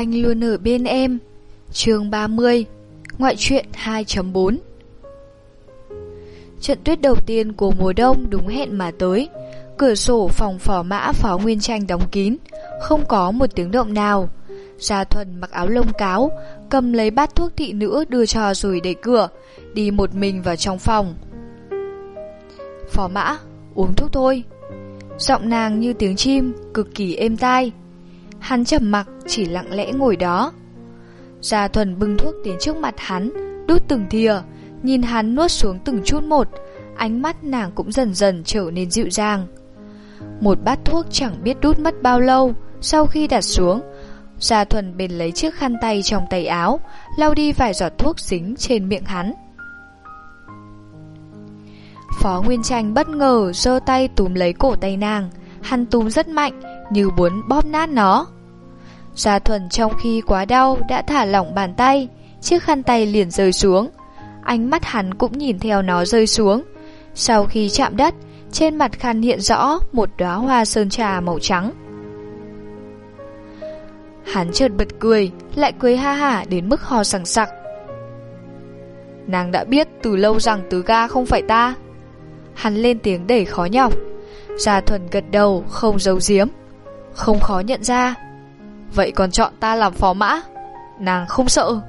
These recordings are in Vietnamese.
Anh luôn ở bên em. Chương 30 Ngoại truyện 2.4 Trận tuyết đầu tiên của mùa đông đúng hẹn mà tới. Cửa sổ phòng phỏ mã phó nguyên tranh đóng kín, Không có một tiếng động nào. Gia Thuần mặc áo lông cáo, Cầm lấy bát thuốc thị nữ đưa cho rồi đẩy cửa, Đi một mình vào trong phòng. Phó mã, Uống thuốc thôi. Giọng nàng như tiếng chim, Cực kỳ êm tai. Hắn trầm mặc, chỉ lặng lẽ ngồi đó. Gia Thuần bưng thuốc đến trước mặt hắn, Đút từng thìa, Nhìn hắn nuốt xuống từng chút một, Ánh mắt nàng cũng dần dần trở nên dịu dàng. Một bát thuốc chẳng biết đút mất bao lâu, Sau khi đặt xuống, Gia Thuần bền lấy chiếc khăn tay trong tay áo, lau đi vài giọt thuốc dính trên miệng hắn. Phó Nguyên Tranh bất ngờ giơ tay túm lấy cổ tay nàng, Hắn túm rất mạnh như muốn bóp nát nó. Gia Thuần trong khi quá đau Đã thả lỏng bàn tay, Chiếc khăn tay liền rơi xuống. Ánh mắt hắn cũng nhìn theo nó rơi xuống. Sau khi chạm đất, Trên mặt khăn hiện rõ Một đóa hoa sơn trà màu trắng. Hắn chợt bật cười, Lại cười ha hả đến mức ho sằng sặc. Nàng đã biết từ lâu rằng tứ ga không phải ta. Hắn lên tiếng đầy khó nhọc. Gia Thuần gật đầu, không giấu giếm. Không khó nhận ra. Vậy còn chọn ta làm phó mã? Nàng không sợ.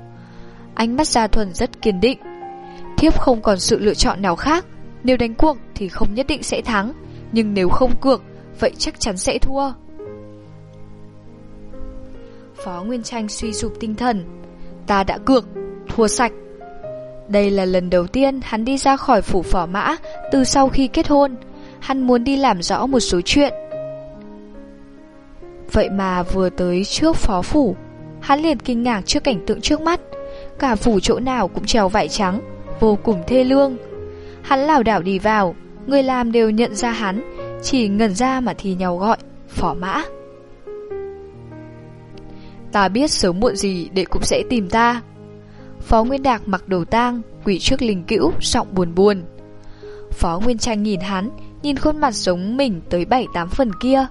Ánh mắt Gia Thuần rất kiên định. Thiếp không còn sự lựa chọn nào khác. Nếu đánh cuộc thì không nhất định sẽ thắng. Nhưng nếu không cược, Vậy chắc chắn sẽ thua. Phó Nguyên Tranh suy sụp tinh thần. Ta đã cược, Thua sạch. Đây là lần đầu tiên hắn đi ra khỏi phủ phỏ mã Từ sau khi kết hôn. Hắn muốn đi làm rõ một số chuyện. Vậy mà vừa tới trước phó phủ, Hắn liền kinh ngạc trước cảnh tượng trước mắt. Cả phủ chỗ nào cũng treo vải trắng, Vô cùng thê lương. Hắn lảo đảo đi vào, Người làm đều nhận ra hắn, Chỉ ngẩn ra mà thì nhau gọi, Phó mã. Ta biết sớm muộn gì đệ cũng sẽ tìm ta. Phó Nguyên Đạc mặc đồ tang Quỷ trước linh cữu, Giọng buồn buồn. Phó Nguyên Tranh nhìn hắn, Nhìn khuôn mặt giống mình tới 7-8 phần kia.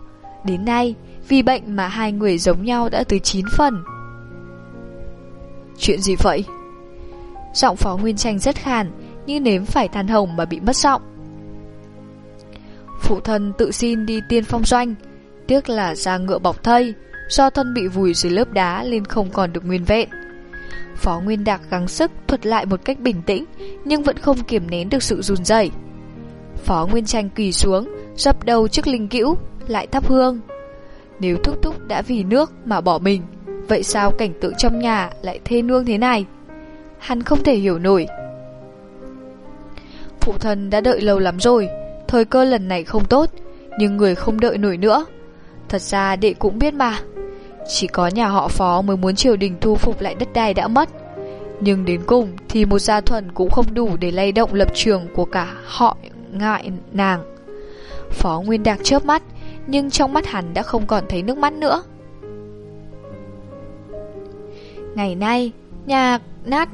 Đến nay vì bệnh mà hai người giống nhau đã tới 9 phần Chuyện gì vậy? Giọng Phó Nguyên Tranh rất khàn, Như nếm phải than hồng mà bị mất giọng Phụ thân tự xin đi tiên phong doanh, Tiếc là ra ngựa bọc thây, Do thân bị vùi dưới lớp đá Nên không còn được nguyên vẹn Phó Nguyên Đạc gắng sức thuật lại một cách bình tĩnh, Nhưng vẫn không kiềm nén được sự run rẩy. Phó Nguyên Tranh quỳ xuống, Dập đầu trước linh cữu, Lại thắp hương nếu Thúc Thúc đã vì nước mà bỏ mình, Vậy sao cảnh tượng trong nhà lại thê nương thế này? Hắn không thể hiểu nổi. Phụ thân đã đợi lâu lắm rồi, Thời cơ lần này không tốt, Nhưng người không đợi nổi nữa. Thật ra đệ cũng biết mà. Chỉ có nhà họ phó mới muốn triều đình thu phục lại đất đai đã mất. Nhưng đến cùng thì một gia thuần cũng không đủ để lay động lập trường của cả họ ngại nàng. Phó Nguyên Đạc chớp mắt nhưng trong mắt hắn đã không còn thấy nước mắt nữa. Ngày nay, Nhà nát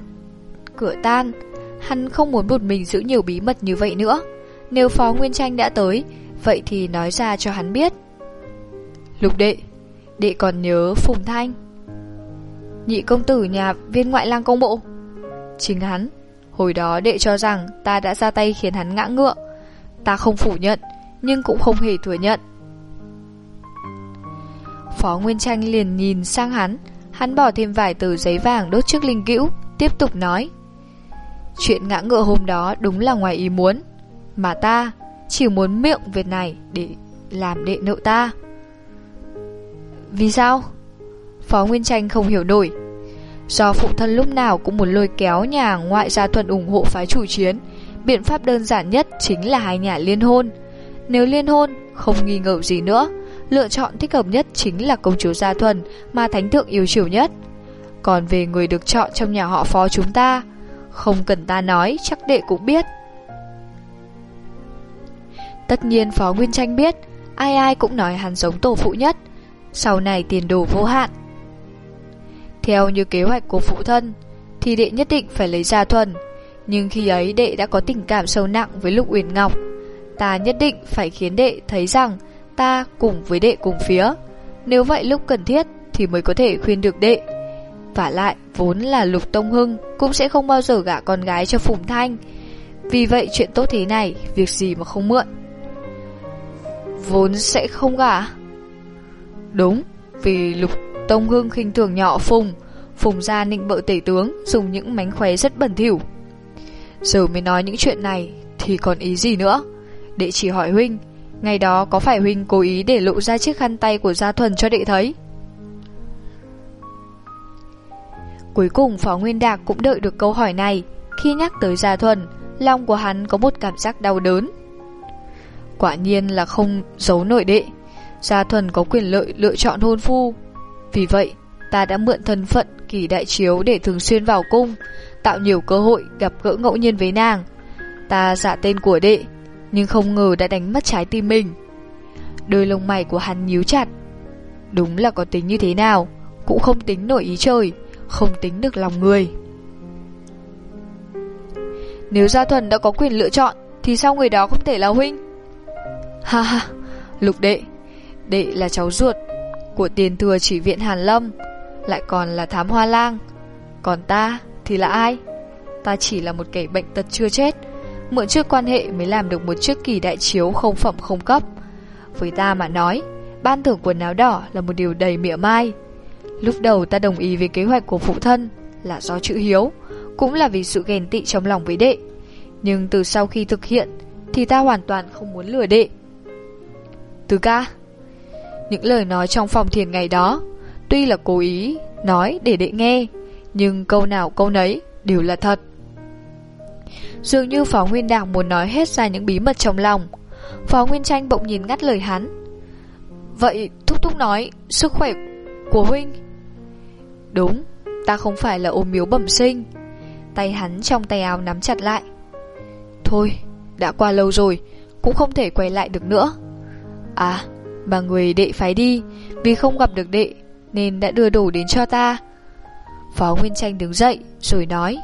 Cửa tan, Hắn không muốn một mình giữ nhiều bí mật như vậy nữa. Nếu Phó Nguyên Tranh đã tới, Vậy thì nói ra cho hắn biết. Lục đệ Đệ còn nhớ Phùng Thanh? Nhị công tử nhà viên ngoại lang công bộ? Chính hắn, Hồi đó đệ cho rằng ta đã ra tay khiến hắn ngã ngựa. Ta không phủ nhận, Nhưng cũng không hề thừa nhận. Phó Nguyên Tranh liền nhìn sang hắn. Hắn bỏ thêm vài tờ giấy vàng đốt trước linh cữu Tiếp tục nói. Chuyện ngã ngựa hôm đó đúng là ngoài ý muốn. Mà ta chỉ muốn miệng việc này Để làm đệ nợ ta. Vì sao? Phó Nguyên Tranh không hiểu nổi. Do phụ thân lúc nào cũng muốn lôi kéo nhà ngoại gia thuần ủng hộ phái chủ chiến Biện pháp đơn giản nhất chính là hai nhà liên hôn. Nếu liên hôn, không nghi ngờ gì nữa Lựa chọn thích hợp nhất chính là công chúa Gia Thuần mà thánh thượng yêu chiều nhất. Còn về người được chọn trong nhà họ phó chúng ta Không cần ta nói, chắc đệ cũng biết. Tất nhiên Phó Nguyên Tranh biết Ai ai cũng nói hắn giống tổ phụ nhất Sau này tiền đồ vô hạn. Theo như kế hoạch của phụ thân Thì đệ nhất định phải lấy Gia Thuần Nhưng khi ấy đệ đã có tình cảm sâu nặng với Lục Uyển Ngọc Ta nhất định phải khiến đệ thấy rằng Ta cùng với đệ cùng phía Nếu vậy lúc cần thiết thì mới có thể khuyên được đệ. Và lại, vốn là Lục Tông Hưng cũng sẽ không bao giờ gả con gái cho Phùng Thanh. Vì vậy chuyện tốt thế này, việc gì mà không mượn. Vốn sẽ không gả. Đúng, vì Lục Tông Hưng khinh thường nhỏ Phùng, Phùng gia nịnh bợ tể tướng dùng những mánh khóe rất bẩn thỉu. Giờ mới nói những chuyện này thì còn ý gì nữa? Đệ chỉ hỏi huynh, ngày đó có phải huynh cố ý để lộ ra chiếc khăn tay của Gia Thuần cho đệ thấy? Cuối cùng Phó Nguyên Đạc cũng đợi được câu hỏi này. Khi nhắc tới Gia Thuần, lòng của hắn có một cảm giác đau đớn. Quả nhiên là không giấu nội đệ. Gia Thuần có quyền lợi lựa chọn hôn phu. Vì vậy, ta đã mượn thân phận kỳ đại chiếu để thường xuyên vào cung, tạo nhiều cơ hội gặp gỡ ngẫu nhiên với nàng. Ta giả tên của đệ, nhưng không ngờ đã đánh mất trái tim mình. Đôi lông mày của hắn nhíu chặt. Đúng là có tính như thế nào, cũng không tính nổi ý trời, không tính được lòng người. Nếu Gia Thuần đã có quyền lựa chọn, thì sao người đó không thể là huynh? Ha ha, lục đệ, đệ là cháu ruột của tiền thừa chỉ viện Hàn Lâm, lại còn là thám hoa lang. Còn ta thì là ai? Ta chỉ là một kẻ bệnh tật chưa chết, mượn trước quan hệ mới làm được một chiếc kỳ đại chiếu không phẩm không cấp. Với ta mà nói, ban thưởng quần áo đỏ là một điều đầy mỉa mai. Lúc đầu ta đồng ý với kế hoạch của phụ thân là do chữ hiếu, cũng là vì sự ghen tị trong lòng với đệ. Nhưng từ sau khi thực hiện thì ta hoàn toàn không muốn lừa đệ. Từ ca, những lời nói trong phòng thiền ngày đó, tuy là cố ý nói để đệ nghe, nhưng câu nào câu nấy đều là thật. Dường như Phó Nguyên Đảng muốn nói hết ra những bí mật trong lòng. Phó Nguyên Tranh bỗng nhìn ngắt lời hắn. Vậy Thúc Thúc nói sức khỏe của Huynh Đúng, ta không phải là ôm miếu bẩm sinh. Tay hắn trong tay áo nắm chặt lại. Thôi, đã qua lâu rồi, cũng không thể quay lại được nữa. À, mà người đệ phái đi, vì không gặp được đệ, nên đã đưa đồ đến cho ta. Phó Nguyên Tranh đứng dậy, rồi nói,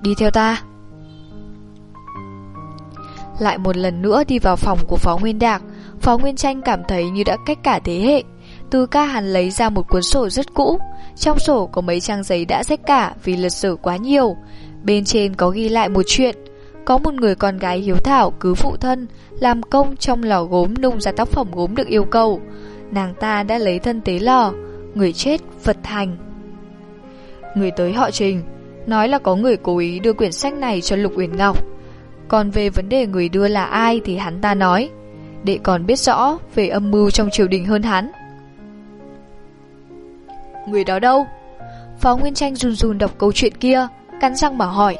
đi theo ta. Lại một lần nữa đi vào phòng của Phó Nguyên Đạc, Phó Nguyên Tranh cảm thấy như đã cách cả thế hệ. Từ ca hắn lấy ra một cuốn sổ rất cũ, trong sổ có mấy trang giấy đã rách cả vì lịch sử quá nhiều. Bên trên có ghi lại một chuyện. Có một người con gái hiếu thảo cứ phụ thân, làm công trong lò gốm nung ra tác phẩm gốm được yêu cầu. Nàng ta đã lấy thân tế lò, người chết vật thành. Người tới họ Trình, nói là có người cố ý đưa quyển sách này cho Lục Uyển Ngọc. Còn về vấn đề người đưa là ai thì hắn ta nói, đệ còn biết rõ về âm mưu trong triều đình hơn hắn. Người đó đâu? Phó Nguyên Tranh run run đọc câu chuyện kia, cắn răng mà hỏi.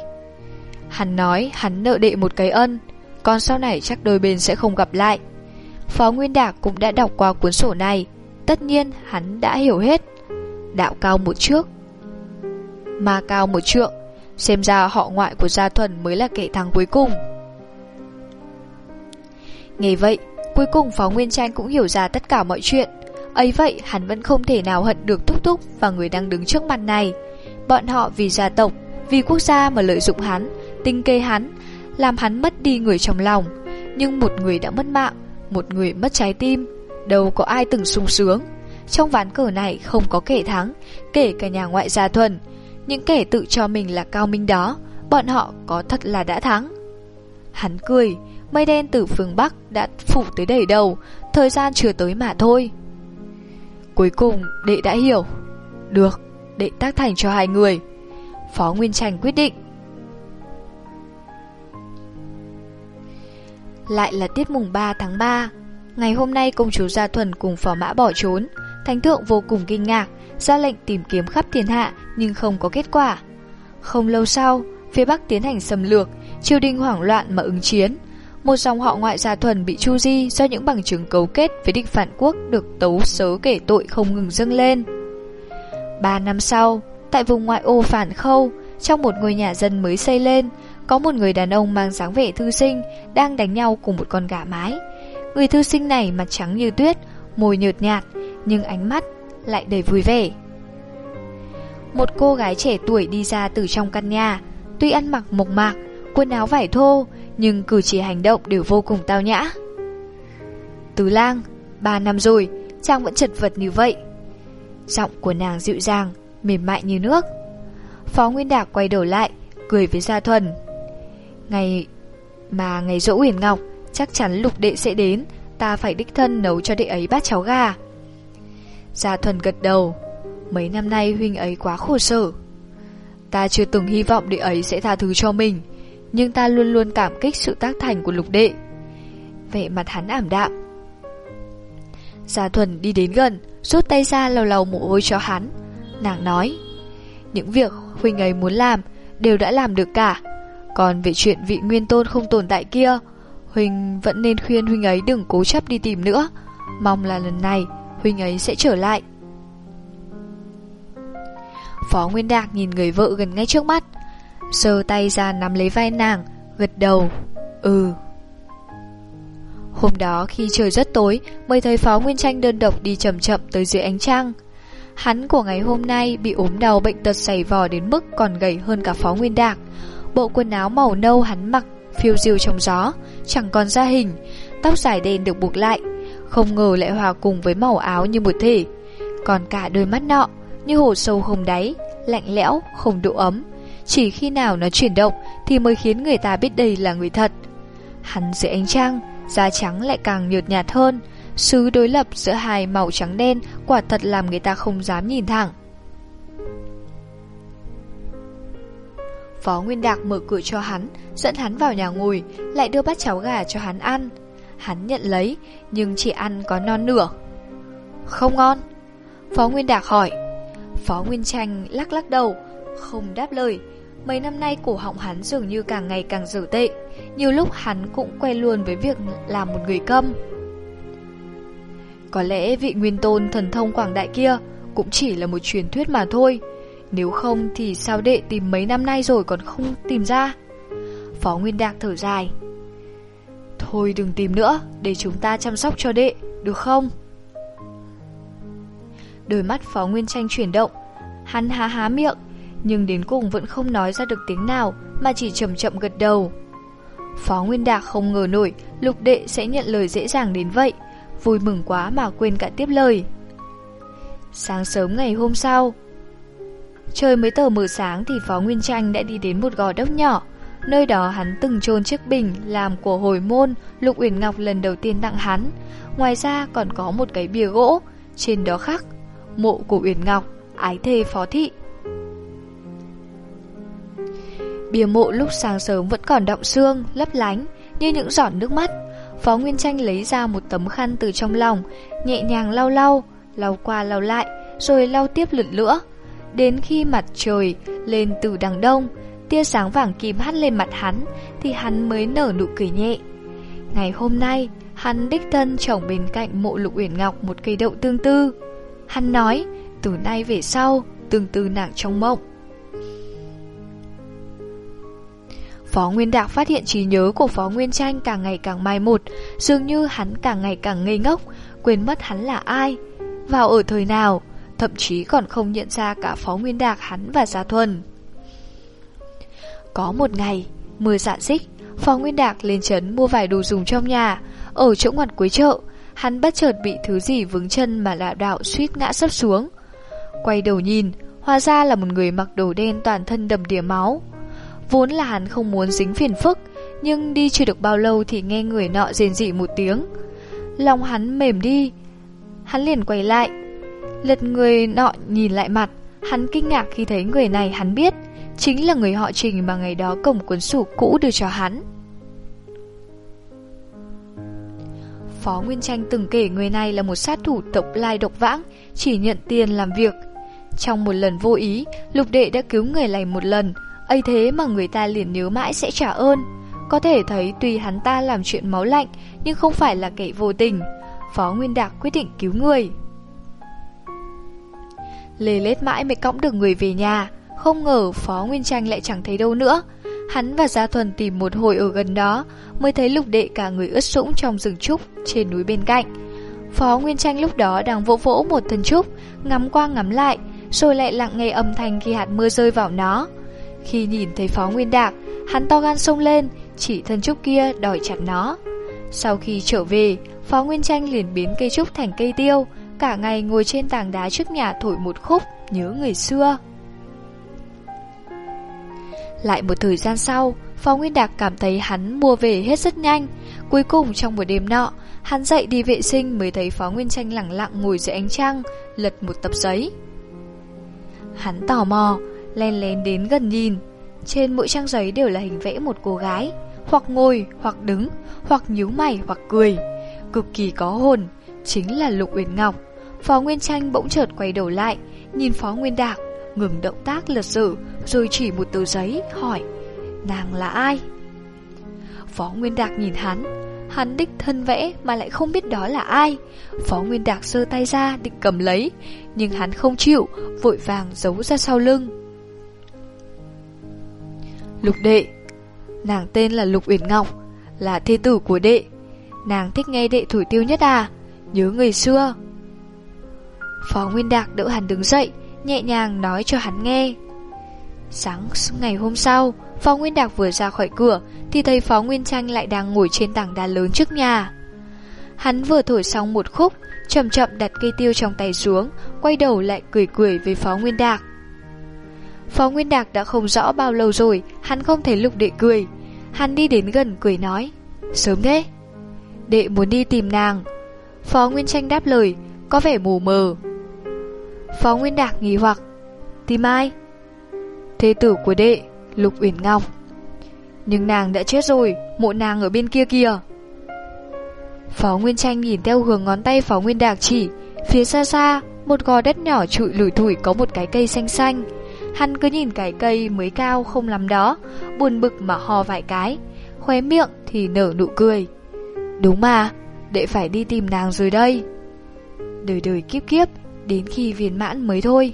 Hắn nói hắn nợ đệ một cái ân, còn sau này chắc đôi bên sẽ không gặp lại. Phó Nguyên Đạc cũng đã đọc qua cuốn sổ này, tất nhiên hắn đã hiểu hết. Đạo cao một trước, ma cao một trượng, xem ra họ ngoại của Gia Thuần mới là kẻ thắng cuối cùng. Nghe vậy, cuối cùng Phó Nguyên Tranh cũng hiểu ra tất cả mọi chuyện. Ấy vậy hắn vẫn không thể nào hận được Túc Túc và người đang đứng trước mặt này. Bọn họ vì gia tộc, vì quốc gia mà lợi dụng hắn, tinh kê hắn, làm hắn mất đi người trong lòng. Nhưng một người đã mất mạng, một người mất trái tim, đâu có ai từng sung sướng. Trong ván cờ này không có kẻ thắng, kể cả nhà ngoại gia thuần. Những kẻ tự cho mình là cao minh đó, bọn họ có thật là đã thắng. Hắn cười, mây đen từ phương Bắc đã phủ tới đầy đầu, thời gian chưa tới mà thôi. Cuối cùng đệ đã hiểu Được, đệ tác thành cho hai người Phó Nguyên Trành quyết định Lại là tiết mùng 3 tháng 3 Ngày hôm nay công chúa Gia Thuần cùng phó mã bỏ trốn Thánh thượng vô cùng kinh ngạc ra lệnh tìm kiếm khắp thiên hạ nhưng không có kết quả. Không lâu sau, phía Bắc tiến hành xâm lược, triều đình hoảng loạn mà ứng chiến. Một dòng họ ngoại gia thuần bị chu di do những bằng chứng cấu kết với địch phản quốc được tấu sớ kể tội không ngừng dâng lên. Ba năm sau, tại vùng ngoại ô phản khâu, trong một ngôi nhà dân mới xây lên, có một người đàn ông mang dáng vẻ thư sinh đang đánh nhau cùng một con gà mái. Người thư sinh này mặt trắng như tuyết, môi nhợt nhạt, nhưng ánh mắt lại đầy vui vẻ. Một cô gái trẻ tuổi đi ra từ trong căn nhà, tuy ăn mặc mộc mạc, quần áo vải thô, nhưng cử chỉ hành động đều vô cùng tao nhã. Tứ lang, ba năm rồi, chàng vẫn chật vật như vậy. Giọng của nàng dịu dàng, mềm mại như nước. Phó Nguyên Đạc quay đầu lại, cười với Gia Thuần. Ngày mà ngày dỗ huyền ngọc, chắc chắn lục đệ sẽ đến, ta phải đích thân nấu cho đệ ấy bát cháo gà. Gia Thuần gật đầu, mấy năm nay huynh ấy quá khổ sở. Ta chưa từng hy vọng đệ ấy sẽ tha thứ cho mình, nhưng ta luôn luôn cảm kích sự tác thành của lục đệ. Vẻ mặt hắn ảm đạm. Gia Thuần đi đến gần, rút tay ra lầu lầu mồ hôi cho hắn. Nàng nói, những việc huynh ấy muốn làm đều đã làm được cả. Còn về chuyện vị nguyên tôn không tồn tại kia, huynh vẫn nên khuyên huynh ấy đừng cố chấp đi tìm nữa. Mong là lần này huynh ấy sẽ trở lại. Phó Nguyên Đạc nhìn người vợ gần ngay trước mắt, sờ tay ra nắm lấy vai nàng, gật đầu. Ừ. Hôm đó khi trời rất tối mới thấy Phó Nguyên Tranh đơn độc đi chậm chậm tới dưới ánh trăng. Hắn của ngày hôm nay bị ốm đau bệnh tật xảy vò đến mức còn gầy hơn cả Phó Nguyên Đạc. Bộ quần áo màu nâu hắn mặc phiêu diêu trong gió, chẳng còn ra hình, tóc dài đen được buộc lại, không ngờ lại hòa cùng với màu áo như một thể. Còn cả đôi mắt nọ, như hồ sâu không đáy, lạnh lẽo, không độ ấm. Chỉ khi nào nó chuyển động thì mới khiến người ta biết đây là người thật. Hắn dưới ánh trăng, da trắng lại càng nhợt nhạt hơn, Sứ đối lập giữa hai màu trắng đen quả thật làm người ta không dám nhìn thẳng. Phó Nguyên Đạc mở cửa cho hắn, dẫn hắn vào nhà ngồi, lại đưa bát cháo gà cho hắn ăn. Hắn nhận lấy, nhưng chỉ ăn có non nửa. Không ngon. Phó Nguyên Đạc hỏi. Phó Nguyên Tranh lắc lắc đầu, không đáp lời. Mấy năm nay cổ họng hắn dường như càng ngày càng dở tệ. Nhiều lúc hắn cũng quen luôn với việc làm một người câm. Có lẽ vị nguyên tôn thần thông quảng đại kia cũng chỉ là một truyền thuyết mà thôi. Nếu không thì sao đệ tìm mấy năm nay rồi còn không tìm ra? Phó Nguyên Đạc thở dài. Thôi đừng tìm nữa, để chúng ta chăm sóc cho đệ, được không? Đôi mắt Phó Nguyên Tranh chuyển động, hắn há há miệng, nhưng đến cùng vẫn không nói ra được tiếng nào mà chỉ chậm chậm gật đầu. Phó Nguyên Đạc không ngờ nổi lục đệ sẽ nhận lời dễ dàng đến vậy, vui mừng quá mà quên cả tiếp lời. Sáng sớm ngày hôm sau, trời mới tờ mờ sáng thì Phó Nguyên Tranh đã đi đến một gò đất nhỏ. Nơi đó hắn từng chôn chiếc bình làm của hồi môn Lục Uyển Ngọc lần đầu tiên tặng hắn. Ngoài ra còn có một cái bìa gỗ, trên đó khắc mộ của Uyển Ngọc, ái thê phó thị. Bìa mộ lúc sáng sớm vẫn còn đọng xương, lấp lánh như những giọt nước mắt. Phó Nguyên Tranh lấy ra một tấm khăn từ trong lòng, nhẹ nhàng lau lau, lau qua lau lại, rồi lau tiếp lượt nữa. Đến khi mặt trời lên từ đằng đông, tia sáng vàng kim hắt lên mặt hắn, thì hắn mới nở nụ cười nhẹ. Ngày hôm nay, hắn đích thân trồng bên cạnh mộ lục uyển ngọc một cây đậu tương tư. Hắn nói, từ nay về sau, tương tư nàng trong mộng. Phó Nguyên Đạc phát hiện trí nhớ của Phó Nguyên Tranh càng ngày càng mai một, dường như hắn càng ngày càng ngây ngốc, quên mất hắn là ai, vào ở thời nào, thậm chí còn không nhận ra cả Phó Nguyên Đạc hắn và Gia Thuần. Có một ngày, mưa dạn dích, Phó Nguyên Đạc lên trấn mua vài đồ dùng trong nhà, ở chỗ ngoặt cuối chợ, hắn bất chợt bị thứ gì vướng chân mà lạ đạo suýt ngã sấp xuống. Quay đầu nhìn, hóa ra là một người mặc đồ đen toàn thân đầm đìa máu. Vốn là hắn không muốn dính phiền phức, nhưng đi chưa được bao lâu thì nghe người nọ rền rỉ một tiếng. Lòng hắn mềm đi, hắn liền quay lại. Lật người nọ nhìn lại mặt, hắn kinh ngạc khi thấy người này hắn biết, chính là người họ trình mà ngày đó cổng cuốn sổ cũ đưa cho hắn. Phó Nguyên Tranh từng kể người này là một sát thủ tộc lai độc vãng, chỉ nhận tiền làm việc. Trong một lần vô ý, lục đệ đã cứu người này một lần, ấy thế mà người ta liền nhớ mãi sẽ trả ơn. Có thể thấy tuy hắn ta làm chuyện máu lạnh, nhưng không phải là kẻ vô tình. Phó Nguyên Đạc quyết định cứu người. Lê lết mãi mới cõng được người về nhà, không ngờ Phó Nguyên Tranh lại chẳng thấy đâu nữa. Hắn và Gia Thuần tìm một hồi ở gần đó, mới thấy lục đệ cả người ướt sũng trong rừng trúc trên núi bên cạnh. Phó Nguyên Tranh lúc đó đang vỗ vỗ một thân trúc, ngắm qua ngắm lại, rồi lại lặng nghe âm thanh khi hạt mưa rơi vào nó. Khi nhìn thấy Phó Nguyên Đạc, hắn to gan sông lên, chỉ thân trúc kia đòi chặt nó. Sau khi trở về, Phó Nguyên Tranh liền biến cây trúc thành cây tiêu, cả ngày ngồi trên tảng đá trước nhà thổi một khúc, nhớ người xưa. Lại một thời gian sau, Phó Nguyên Đạc cảm thấy hắn mua về hết rất nhanh. Cuối cùng trong buổi đêm nọ, hắn dậy đi vệ sinh mới thấy Phó Nguyên Tranh lặng lặng ngồi dưới ánh trăng, lật một tập giấy. Hắn tò mò, len lén đến gần nhìn. Trên mỗi trang giấy đều là hình vẽ một cô gái, hoặc ngồi, hoặc đứng, hoặc nhíu mày, hoặc cười. Cực kỳ có hồn, chính là Lục Uyển Ngọc. Phó Nguyên Tranh bỗng chợt quay đầu lại, nhìn Phó Nguyên Đạc, ngừng động tác lật sử, rồi chỉ một tờ giấy, hỏi, nàng là ai? Phó Nguyên Đạc nhìn hắn, hắn đích thân vẽ mà lại không biết đó là ai. Phó Nguyên Đạc giơ tay ra định cầm lấy, nhưng hắn không chịu, vội vàng giấu ra sau lưng. Lục đệ, nàng tên là Lục Uyển Ngọc, là thê tử của đệ. Nàng thích nghe đệ thổi tiêu nhất à, nhớ người xưa. Phó Nguyên Đạc đỡ hắn đứng dậy, nhẹ nhàng nói cho hắn nghe. Sáng ngày hôm sau, Phó Nguyên Đạc vừa ra khỏi cửa thì thấy Phó Nguyên Tranh lại đang ngồi trên tảng đá lớn trước nhà. Hắn vừa thổi xong một khúc, chậm chậm đặt cây tiêu trong tay xuống, quay đầu lại cười cười với Phó Nguyên Đạc. Phó Nguyên Đạc đã không rõ bao lâu rồi, hắn không thấy lục đệ cười. Hắn đi đến gần cười nói, sớm thế. Đệ muốn đi tìm nàng. Phó Nguyên Tranh đáp lời, có vẻ mù mờ. Phó Nguyên Đạc nghỉ hoặc, tìm ai? Thế tử của đệ, Lục Uyển Ngọc. Nhưng nàng đã chết rồi, mộ nàng ở bên kia kìa. Phó Nguyên Tranh nhìn theo hướng ngón tay Phó Nguyên Đạc chỉ, phía xa xa, một gò đất nhỏ trụi lủi thủi có một cái cây xanh xanh. Hắn cứ nhìn cái cây mới cao không lắm đó, buồn bực mà ho vài cái, khóe miệng thì nở nụ cười. Đúng mà, đệ phải đi tìm nàng rồi đây. Đời đời kiếp kiếp, đến khi viên mãn mới thôi.